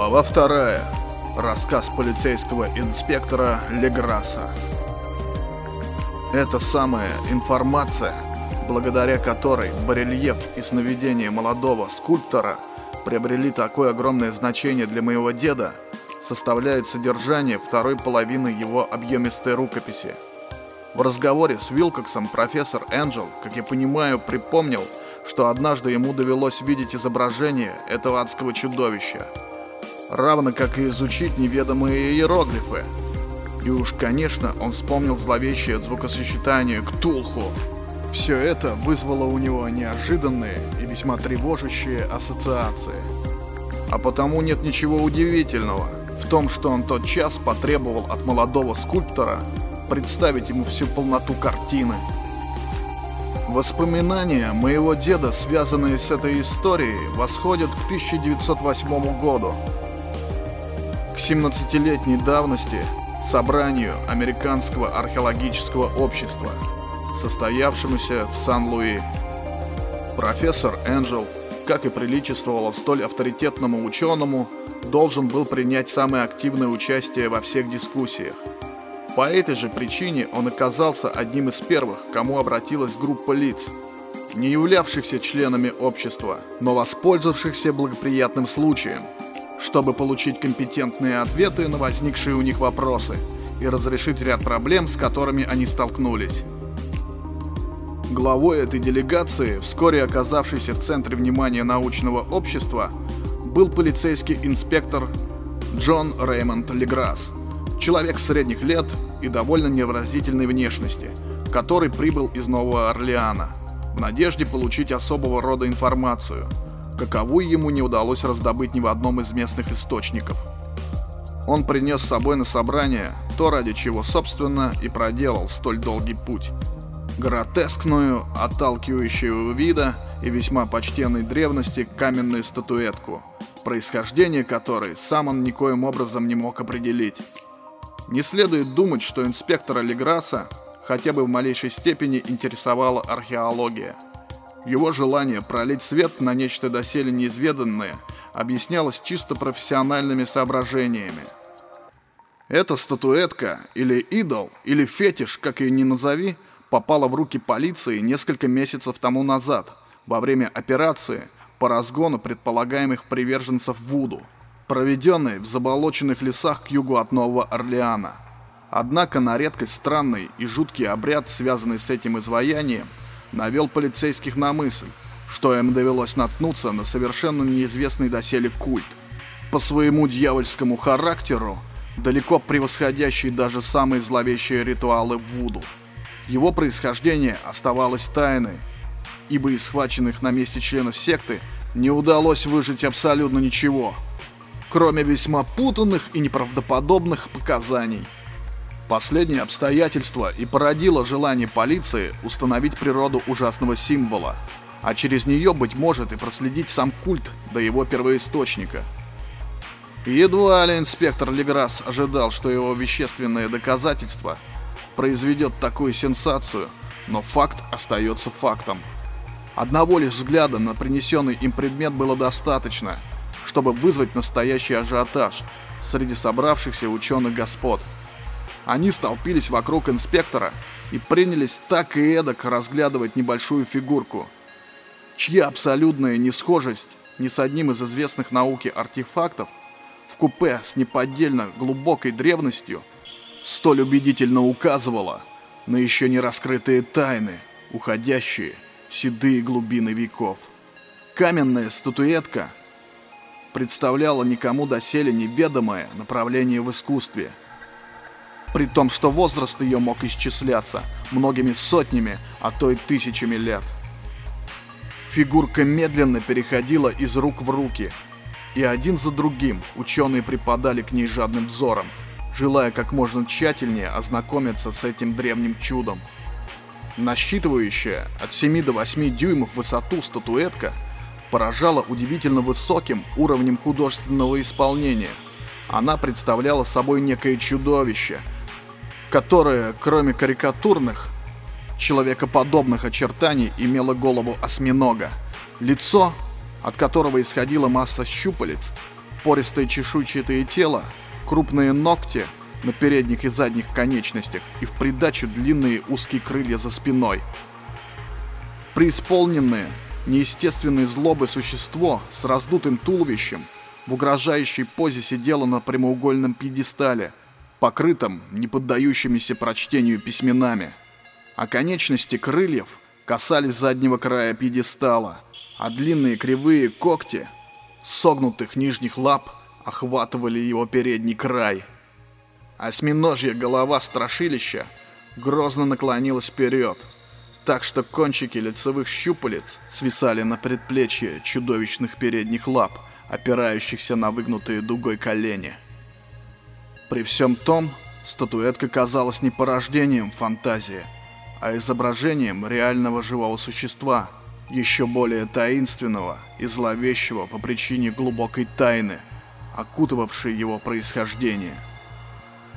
Глава вторая. Рассказ полицейского инспектора Леграса. Это самая информация, благодаря которой барельеф и сновидение молодого скульптора приобрели такое огромное значение для моего деда, составляет содержание второй половины его объемистой рукописи. В разговоре с Вилкоксом профессор Энджел, как я понимаю, припомнил, что однажды ему довелось видеть изображение этого адского чудовища – равно как и изучить неведомые иероглифы. И уж, конечно, он вспомнил зловещее звукосочетание «Ктулху». Все это вызвало у него неожиданные и весьма тревожащие ассоциации. А потому нет ничего удивительного в том, что он тот час потребовал от молодого скульптора представить ему всю полноту картины. Воспоминания моего деда, связанные с этой историей, восходят к 1908 году, 17-летней давности собранию Американского археологического общества, состоявшемуся в Сан-Луи. Профессор Энджел, как и приличествовало столь авторитетному ученому, должен был принять самое активное участие во всех дискуссиях. По этой же причине он оказался одним из первых, кому обратилась группа лиц, не являвшихся членами общества, но воспользовавшихся благоприятным случаем – чтобы получить компетентные ответы на возникшие у них вопросы и разрешить ряд проблем, с которыми они столкнулись. Главой этой делегации, вскоре оказавшейся в центре внимания научного общества, был полицейский инспектор Джон Реймонд Леграсс, человек средних лет и довольно невразительной внешности, который прибыл из Нового Орлеана в надежде получить особого рода информацию – каковую ему не удалось раздобыть ни в одном из местных источников. Он принес с собой на собрание то, ради чего, собственно, и проделал столь долгий путь. Гротескную, отталкивающего вида и весьма почтенной древности каменную статуэтку, происхождение которой сам он никоим образом не мог определить. Не следует думать, что инспектора Леграса хотя бы в малейшей степени интересовала археология – его желание пролить свет на нечто доселе неизведанное объяснялось чисто профессиональными соображениями. Эта статуэтка, или идол, или фетиш, как ее ни назови, попала в руки полиции несколько месяцев тому назад, во время операции по разгону предполагаемых приверженцев Вуду, проведенной в заболоченных лесах к югу от Нового Орлеана. Однако на редкость странный и жуткий обряд, связанный с этим изваянием, навел полицейских на мысль, что им довелось наткнуться на совершенно неизвестный доселе культ. По своему дьявольскому характеру, далеко превосходящий даже самые зловещие ритуалы Вуду. Его происхождение оставалось тайной, ибо из схваченных на месте членов секты не удалось выжить абсолютно ничего, кроме весьма путанных и неправдоподобных показаний – Последнее обстоятельство и породило желание полиции установить природу ужасного символа, а через нее, быть может, и проследить сам культ до его первоисточника. Едва ли инспектор Леграсс ожидал, что его вещественное доказательство произведет такую сенсацию, но факт остается фактом. Одного лишь взгляда на принесенный им предмет было достаточно, чтобы вызвать настоящий ажиотаж среди собравшихся ученых господ – они столпились вокруг инспектора и принялись так и эдак разглядывать небольшую фигурку, чья абсолютная несхожесть ни с одним из известных науке артефактов в купе с неподдельно глубокой древностью столь убедительно указывала на еще не раскрытые тайны, уходящие в седые глубины веков. Каменная статуэтка представляла никому доселе неведомое направление в искусстве – при том, что возраст ее мог исчисляться многими сотнями, а то и тысячами лет. Фигурка медленно переходила из рук в руки, и один за другим ученые припадали к ней жадным взором, желая как можно тщательнее ознакомиться с этим древним чудом. Насчитывающая от 7 до 8 дюймов высоту статуэтка поражала удивительно высоким уровнем художественного исполнения. Она представляла собой некое чудовище – которое, кроме карикатурных, человекоподобных очертаний, имело голову осьминога, лицо, от которого исходила масса щупалец, пористое чешуйчатое тело, крупные ногти на передних и задних конечностях и в придачу длинные узкие крылья за спиной. Преисполненное неестественной злобы существо с раздутым туловищем в угрожающей позе сидело на прямоугольном пьедестале, покрытом неподдающимися прочтению письменами, а конечности крыльев касались заднего края пьедестала, а длинные кривые когти согнутых нижних лап охватывали его передний край. Осьминожья голова страшилища грозно наклонилась вперед, так что кончики лицевых щупалец свисали на предплечье чудовищных передних лап, опирающихся на выгнутые дугой колени. При всем том, статуэтка казалась не порождением фантазии, а изображением реального живого существа, еще более таинственного и зловещего по причине глубокой тайны, окутывавшей его происхождение.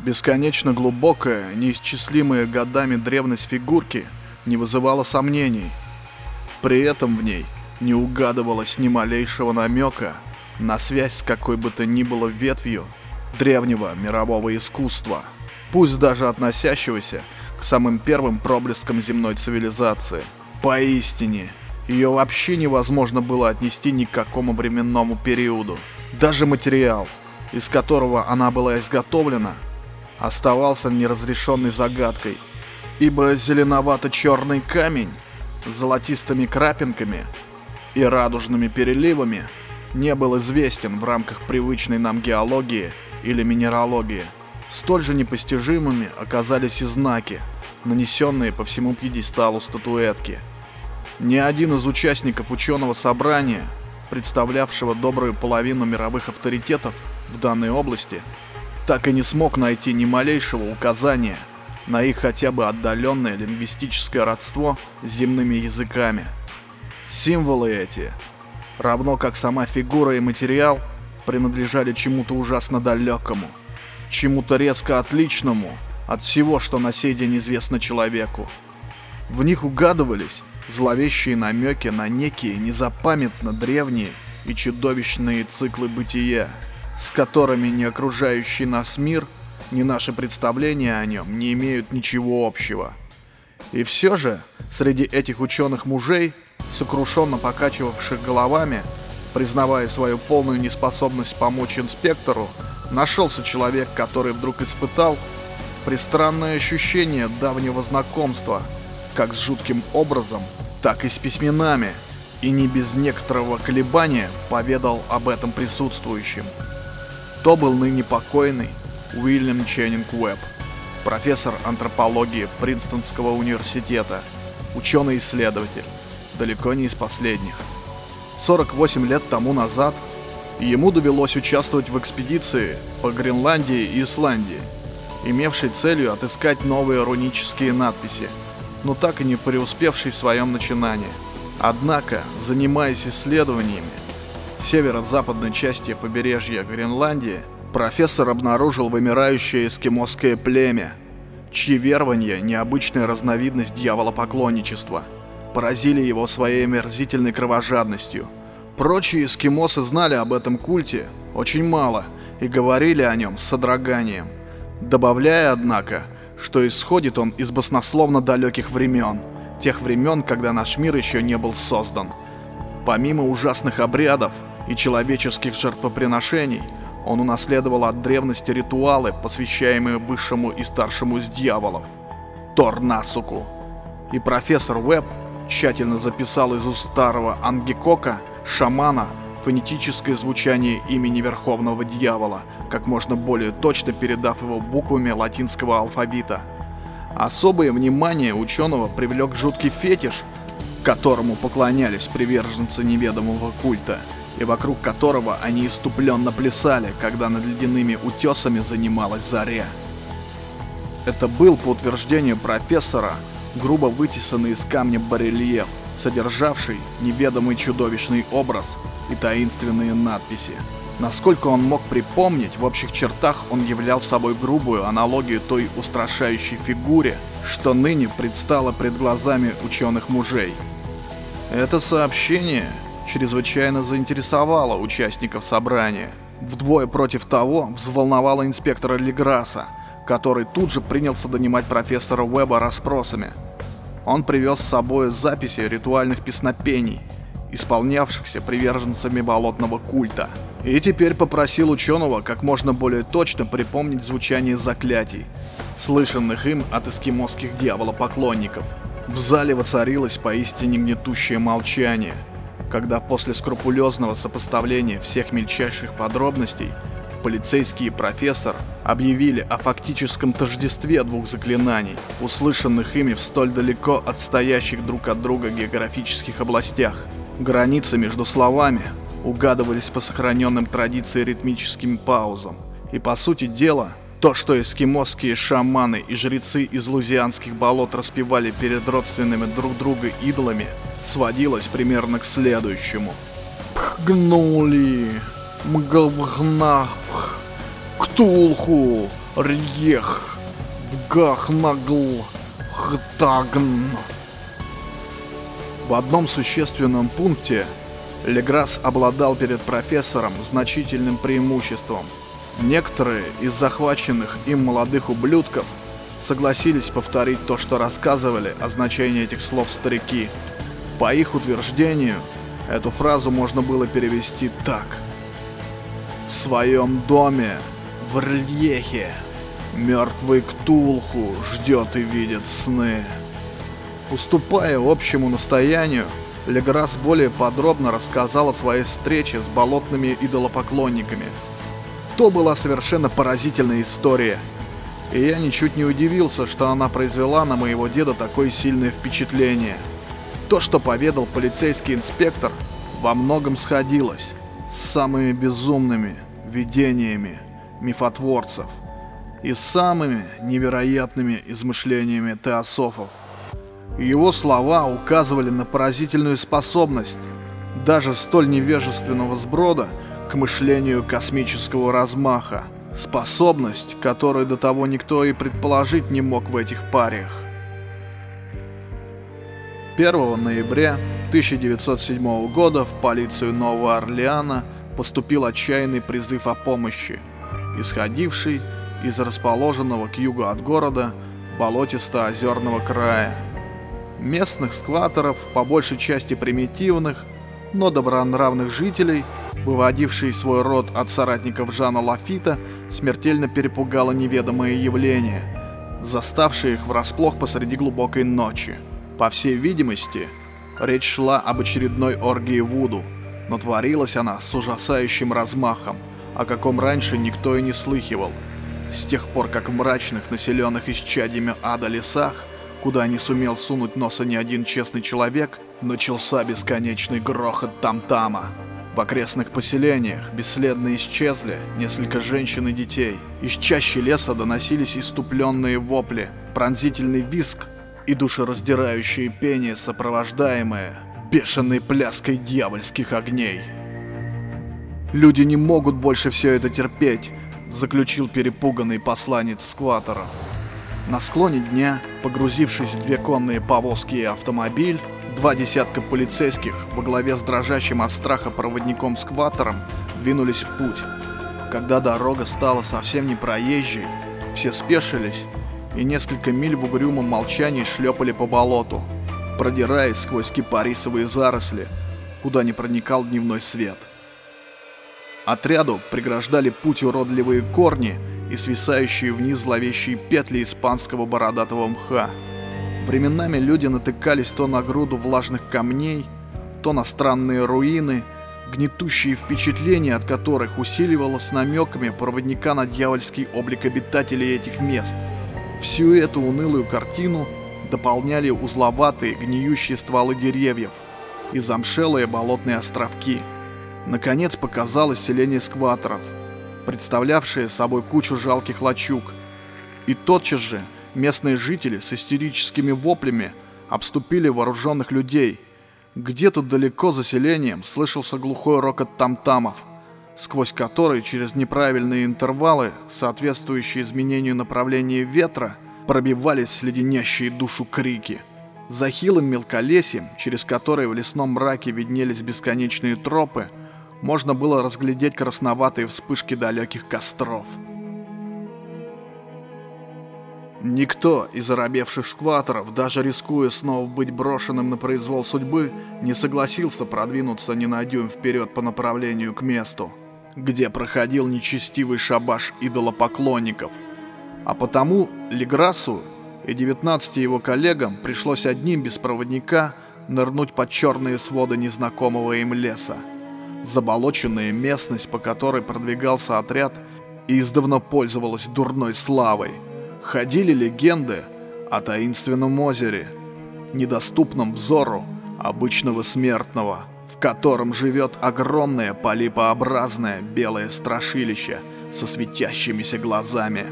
Бесконечно глубокая, неисчислимая годами древность фигурки не вызывала сомнений. При этом в ней не угадывалось ни малейшего намека на связь с какой бы то ни было ветвью древнего мирового искусства, пусть даже относящегося к самым первым проблескам земной цивилизации. Поистине, ее вообще невозможно было отнести ни к какому временному периоду. Даже материал, из которого она была изготовлена, оставался неразрешенной загадкой, ибо зеленовато-черный камень с золотистыми крапинками и радужными переливами не был известен в рамках привычной нам геологии или минералогии. Столь же непостижимыми оказались и знаки, нанесенные по всему пьедесталу статуэтки. Ни один из участников ученого собрания, представлявшего добрую половину мировых авторитетов в данной области, так и не смог найти ни малейшего указания на их хотя бы отдаленное лингвистическое родство с земными языками. Символы эти, равно как сама фигура и материал, принадлежали чему-то ужасно далекому, чему-то резко отличному от всего, что на сей день известно человеку. В них угадывались зловещие намеки на некие незапамятно древние и чудовищные циклы бытия, с которыми ни окружающий нас мир, ни наши представления о нем не имеют ничего общего. И все же, среди этих ученых мужей, сокрушенно покачивавших головами, признавая свою полную неспособность помочь инспектору, нашелся человек, который вдруг испытал пристранное ощущение давнего знакомства, как с жутким образом, так и с письменами, и не без некоторого колебания поведал об этом присутствующим. То был ныне покойный Уильям Ченнинг Уэбб, профессор антропологии Принстонского университета, ученый-исследователь, далеко не из последних. 48 лет тому назад ему довелось участвовать в экспедиции по Гренландии и Исландии, имевшей целью отыскать новые рунические надписи, но так и не преуспевшей в своем начинании. Однако, занимаясь исследованиями северо-западной части побережья Гренландии, профессор обнаружил вымирающее эскимосское племя, чьи верования – необычная разновидность дьяволопоклонничества – поразили его своей омерзительной кровожадностью. Прочие эскимосы знали об этом культе очень мало и говорили о нем с содроганием, добавляя, однако, что исходит он из баснословно далеких времен, тех времен, когда наш мир еще не был создан. Помимо ужасных обрядов и человеческих жертвоприношений, он унаследовал от древности ритуалы, посвящаемые высшему и старшему из дьяволов – Торнасуку. И профессор Уэбб тщательно записал из уст старого Ангикока, шамана, фонетическое звучание имени Верховного Дьявола, как можно более точно передав его буквами латинского алфавита. Особое внимание ученого привлек жуткий фетиш, которому поклонялись приверженцы неведомого культа, и вокруг которого они иступленно плясали, когда над ледяными утесами занималась заря. Это был, по утверждению профессора, грубо вытесанный из камня барельеф, содержавший неведомый чудовищный образ и таинственные надписи. Насколько он мог припомнить, в общих чертах он являл собой грубую аналогию той устрашающей фигуре, что ныне предстало пред глазами ученых мужей. Это сообщение чрезвычайно заинтересовало участников собрания. Вдвое против того взволновало инспектора Леграса, который тут же принялся донимать профессора Уэба расспросами. Он привез с собой записи ритуальных песнопений, исполнявшихся приверженцами болотного культа, и теперь попросил ученого как можно более точно припомнить звучание заклятий, слышанных им от эскимосских дьяволопоклонников. В зале воцарилось поистине гнетущее молчание – когда после скрупулезного сопоставления всех мельчайших подробностей полицейский и профессор объявили о фактическом тождестве двух заклинаний, услышанных ими в столь далеко отстоящих друг от друга географических областях. Границы между словами угадывались по сохраненным традиции ритмическим паузам. И по сути дела, то, что эскимосские шаманы и жрецы из лузианских болот распевали перед родственными друг друга идолами – сводилось примерно к следующему. Пхгнули, мгавгнавх, ктулху, рьех, вгахнагл, хтагн. В одном существенном пункте Леграс обладал перед профессором значительным преимуществом. Некоторые из захваченных им молодых ублюдков согласились повторить то, что рассказывали о значении этих слов старики – по их утверждению, эту фразу можно было перевести так. В своем доме, в Рельехе, мертвый Ктулху ждет и видит сны. Уступая общему настоянию, Леграс более подробно рассказал о своей встрече с болотными идолопоклонниками. То была совершенно поразительная история, и я ничуть не удивился, что она произвела на моего деда такое сильное впечатление – то, что поведал полицейский инспектор, во многом сходилось с самыми безумными видениями мифотворцев и самыми невероятными измышлениями теософов. Его слова указывали на поразительную способность даже столь невежественного сброда к мышлению космического размаха, способность, которую до того никто и предположить не мог в этих париях. 1 ноября 1907 года в полицию Нового Орлеана поступил отчаянный призыв о помощи, исходивший из расположенного к югу от города болотисто-озерного края. Местных скваторов, по большей части примитивных, но добронравных жителей, выводивший свой род от соратников Жана Лафита, смертельно перепугало неведомое явление, заставшее их врасплох посреди глубокой ночи. По всей видимости, речь шла об очередной оргии Вуду, но творилась она с ужасающим размахом, о каком раньше никто и не слыхивал. С тех пор, как в мрачных, населенных исчадьями ада лесах, куда не сумел сунуть носа ни один честный человек, начался бесконечный грохот там-тама. В окрестных поселениях бесследно исчезли несколько женщин и детей. Из чащи леса доносились иступленные вопли, пронзительный визг и душераздирающее пение, сопровождаемое бешеной пляской дьявольских огней. «Люди не могут больше все это терпеть», — заключил перепуганный посланец скваторов. На склоне дня, погрузившись в две конные повозки и автомобиль, два десятка полицейских во главе с дрожащим от страха проводником скватором двинулись в путь. Когда дорога стала совсем непроезжей, все спешились и несколько миль в угрюмом молчании шлепали по болоту, продираясь сквозь кипарисовые заросли, куда не проникал дневной свет. Отряду преграждали путь уродливые корни и свисающие вниз зловещие петли испанского бородатого мха. Временами люди натыкались то на груду влажных камней, то на странные руины, гнетущие впечатления от которых усиливало с намеками проводника на дьявольский облик обитателей этих мест – Всю эту унылую картину дополняли узловатые гниющие стволы деревьев и замшелые болотные островки. Наконец показалось селение скваторов, представлявшее собой кучу жалких лачуг. И тотчас же местные жители с истерическими воплями обступили вооруженных людей. Где-то далеко за селением слышался глухой рокот там-тамов – сквозь который через неправильные интервалы, соответствующие изменению направления ветра, пробивались леденящие душу крики. За хилым мелколесьем, через которое в лесном мраке виднелись бесконечные тропы, можно было разглядеть красноватые вспышки далеких костров. Никто из оробевших скваторов, даже рискуя снова быть брошенным на произвол судьбы, не согласился продвинуться ни на дюйм вперед по направлению к месту, где проходил нечестивый шабаш идолопоклонников. А потому Леграсу и 19 его коллегам пришлось одним без проводника нырнуть под черные своды незнакомого им леса. Заболоченная местность, по которой продвигался отряд, издавна пользовалась дурной славой – Ходили легенды о таинственном озере, недоступном взору обычного смертного, в котором живет огромное полипообразное белое страшилище со светящимися глазами.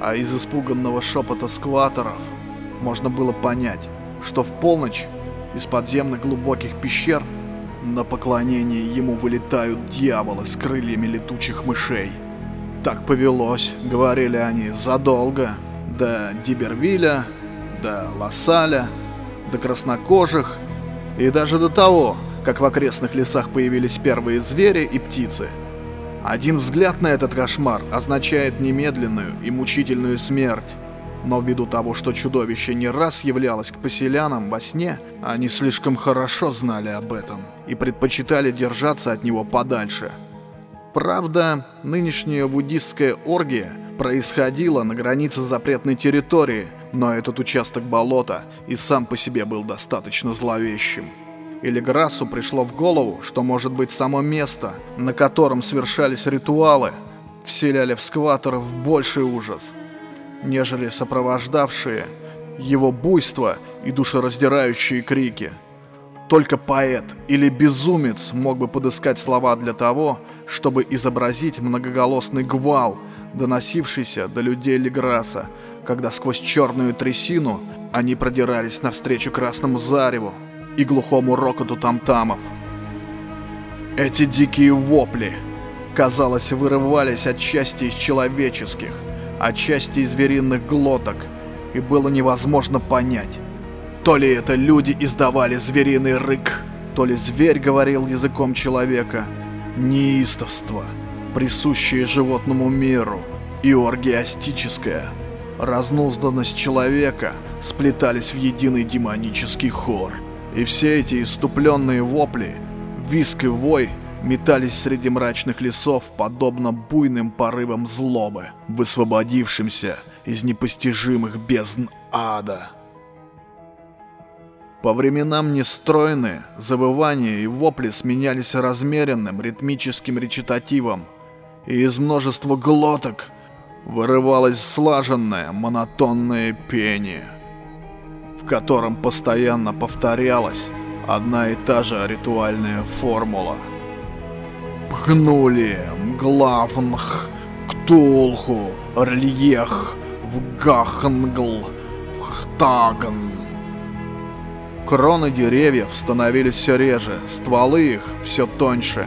А из испуганного шепота скваторов можно было понять, что в полночь из подземных глубоких пещер на поклонение ему вылетают дьяволы с крыльями летучих мышей. Так повелось, говорили они, задолго. До Дибервиля, до Лассаля, до краснокожих и даже до того, как в окрестных лесах появились первые звери и птицы. Один взгляд на этот кошмар означает немедленную и мучительную смерть. Но ввиду того, что чудовище не раз являлось к поселянам во сне, они слишком хорошо знали об этом и предпочитали держаться от него подальше – Правда, нынешняя буддистская оргия происходила на границе запретной территории, но этот участок болота и сам по себе был достаточно зловещим. Или Грассу пришло в голову, что может быть само место, на котором совершались ритуалы, вселяли в скваторов больший ужас, нежели сопровождавшие его буйство и душераздирающие крики. Только поэт или безумец мог бы подыскать слова для того, чтобы изобразить многоголосный гвал, доносившийся до людей Леграса, когда сквозь черную трясину они продирались навстречу красному зареву и глухому рокоту тамтамов. Эти дикие вопли, казалось, вырывались от части из человеческих, от части из звериных глоток, и было невозможно понять, то ли это люди издавали звериный рык, то ли зверь говорил языком человека — неистовство, присущее животному миру, и оргиастическая разнузданность человека сплетались в единый демонический хор. И все эти иступленные вопли, виск и вой метались среди мрачных лесов, подобно буйным порывам злобы, высвободившимся из непостижимых бездн ада. По временам нестройные завывания и вопли сменялись размеренным ритмическим речитативом, и из множества глоток вырывалось слаженное монотонное пение, в котором постоянно повторялась одна и та же ритуальная формула. Пхнули Мглавнх, Ктулху, Рельех, Вгахнгл, Вхтаган. Кроны деревьев становились все реже, стволы их все тоньше.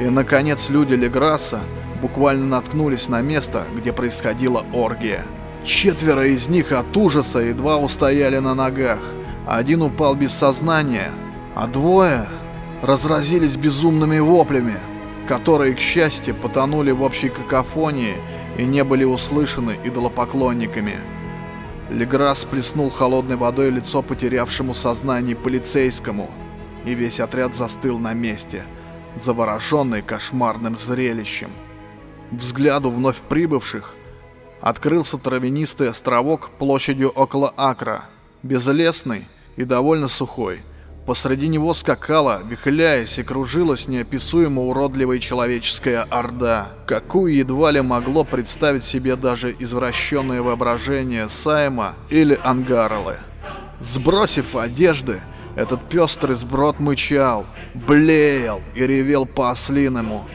И, наконец, люди Леграсса буквально наткнулись на место, где происходила оргия. Четверо из них от ужаса едва устояли на ногах. Один упал без сознания, а двое разразились безумными воплями, которые, к счастью, потонули в общей какофонии и не были услышаны идолопоклонниками. Леграс плеснул холодной водой лицо потерявшему сознание полицейскому, и весь отряд застыл на месте, завороженный кошмарным зрелищем. Взгляду вновь прибывших открылся травянистый островок площадью около акра, безлесный и довольно сухой – Посреди него скакала, вихляясь и кружилась неописуемо уродливая человеческая орда, какую едва ли могло представить себе даже извращенное воображение Сайма или Ангарлы. Сбросив одежды, этот пестрый сброд мычал, блеял и ревел по-ослиному,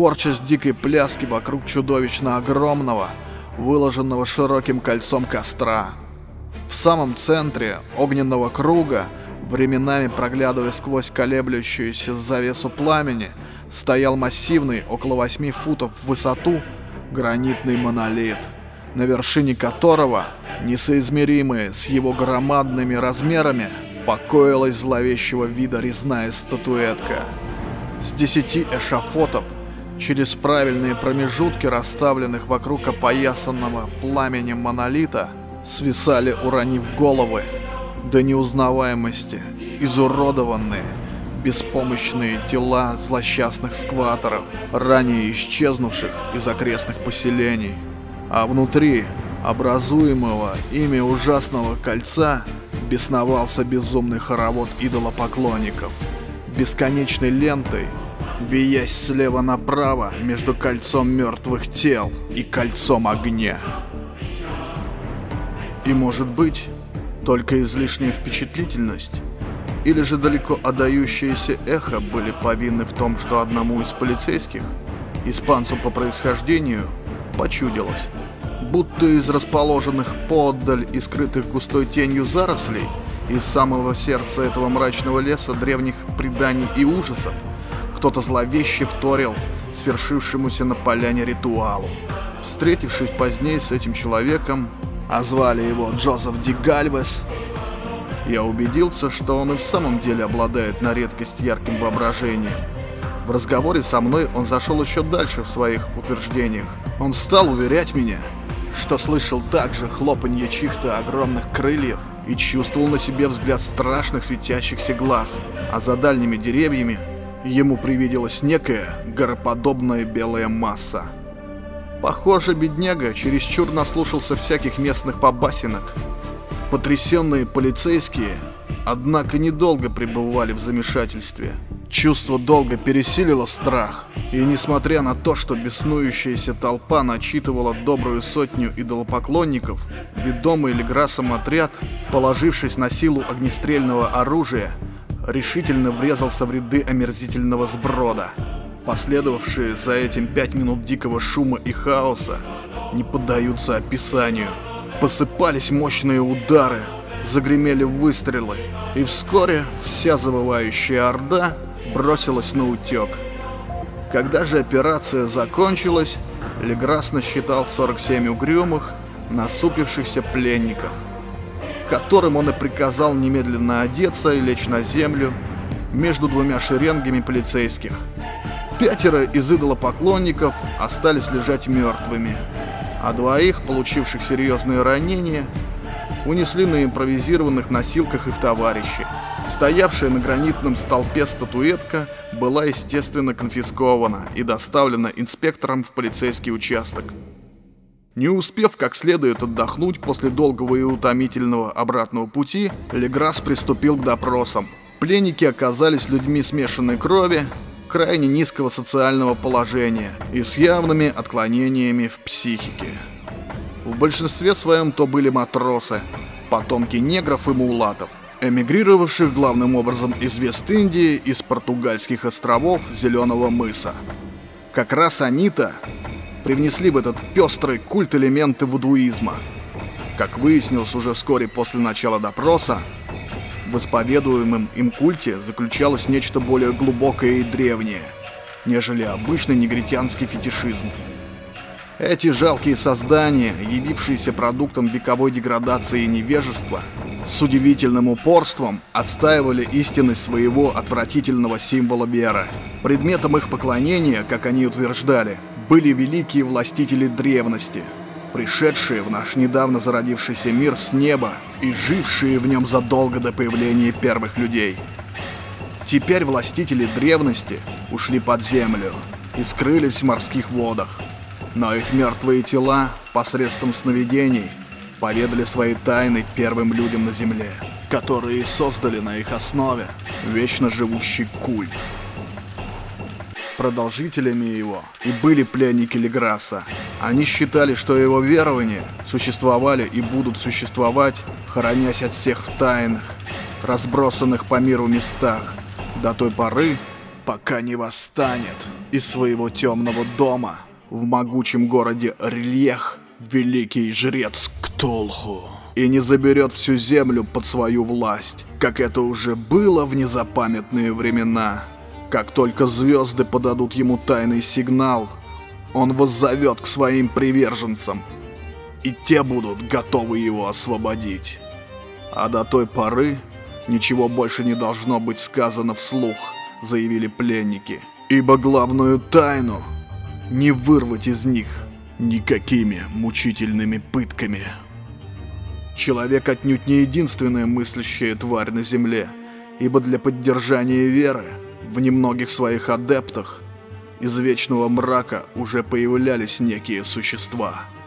корчась дикой пляски вокруг чудовищно огромного, выложенного широким кольцом костра. В самом центре огненного круга Временами, проглядывая сквозь колеблющуюся завесу пламени, стоял массивный, около 8 футов в высоту, гранитный монолит, на вершине которого, несоизмеримые с его громадными размерами, покоилась зловещего вида резная статуэтка. С десяти эшафотов через правильные промежутки, расставленных вокруг опоясанного пламенем монолита, свисали, уронив головы, до неузнаваемости, изуродованные, беспомощные тела злосчастных скваторов, ранее исчезнувших из окрестных поселений. А внутри образуемого ими ужасного кольца бесновался безумный хоровод идолопоклонников. Бесконечной лентой, виясь слева направо между кольцом мертвых тел и кольцом огня. И может быть, только излишняя впечатлительность или же далеко отдающееся эхо были повинны в том, что одному из полицейских, испанцу по происхождению, почудилось, будто из расположенных подаль и скрытых густой тенью зарослей, из самого сердца этого мрачного леса древних преданий и ужасов, кто-то зловеще вторил свершившемуся на поляне ритуалу. Встретившись позднее с этим человеком, а звали его Джозеф Ди Гальвес, я убедился, что он и в самом деле обладает на редкость ярким воображением. В разговоре со мной он зашел еще дальше в своих утверждениях. Он стал уверять меня, что слышал также хлопанье чьих-то огромных крыльев и чувствовал на себе взгляд страшных светящихся глаз, а за дальними деревьями ему привиделась некая гороподобная белая масса. Похоже, бедняга чересчур наслушался всяких местных побасенок. Потрясенные полицейские, однако, недолго пребывали в замешательстве. Чувство долго пересилило страх, и несмотря на то, что беснующаяся толпа начитывала добрую сотню идолопоклонников, ведомый Леграсом отряд, положившись на силу огнестрельного оружия, решительно врезался в ряды омерзительного сброда. Последовавшие за этим пять минут дикого шума и хаоса не поддаются описанию. Посыпались мощные удары, загремели выстрелы, и вскоре вся завывающая орда бросилась на утек. Когда же операция закончилась, Леграс насчитал 47 угрюмых, насупившихся пленников, которым он и приказал немедленно одеться и лечь на землю между двумя шеренгами полицейских – Пятеро из идолопоклонников остались лежать мертвыми, а двоих, получивших серьезные ранения, унесли на импровизированных носилках их товарищи. Стоявшая на гранитном столпе статуэтка была, естественно, конфискована и доставлена инспектором в полицейский участок. Не успев как следует отдохнуть после долгого и утомительного обратного пути, Леграс приступил к допросам. Пленники оказались людьми смешанной крови, крайне низкого социального положения и с явными отклонениями в психике. В большинстве своем то были матросы, потомки негров и мулатов, эмигрировавших главным образом из Вест-Индии, из португальских островов Зеленого мыса. Как раз они-то привнесли в этот пестрый культ элементы вудуизма. Как выяснилось уже вскоре после начала допроса, в исповедуемом им культе заключалось нечто более глубокое и древнее, нежели обычный негритянский фетишизм. Эти жалкие создания, явившиеся продуктом вековой деградации и невежества, с удивительным упорством отстаивали истинность своего отвратительного символа веры. Предметом их поклонения, как они утверждали, были великие властители древности – пришедшие в наш недавно зародившийся мир с неба и жившие в нем задолго до появления первых людей. Теперь властители древности ушли под землю и скрылись в морских водах, но их мертвые тела посредством сновидений поведали свои тайны первым людям на земле, которые создали на их основе вечно живущий культ. Продолжителями его и были пленники Леграса. Они считали, что его верования существовали и будут существовать, хоронясь от всех в тайнах, разбросанных по миру местах, до той поры, пока не восстанет из своего темного дома в могучем городе Рельех великий жрец Ктулху и не заберет всю землю под свою власть, как это уже было в незапамятные времена. Как только звезды подадут ему тайный сигнал, он воззовет к своим приверженцам, и те будут готовы его освободить. А до той поры ничего больше не должно быть сказано вслух заявили пленники, ибо главную тайну не вырвать из них никакими мучительными пытками. Человек отнюдь не единственная мыслящая тварь на Земле, ибо для поддержания веры в немногих своих адептах из Вечного Мрака уже появлялись некие существа –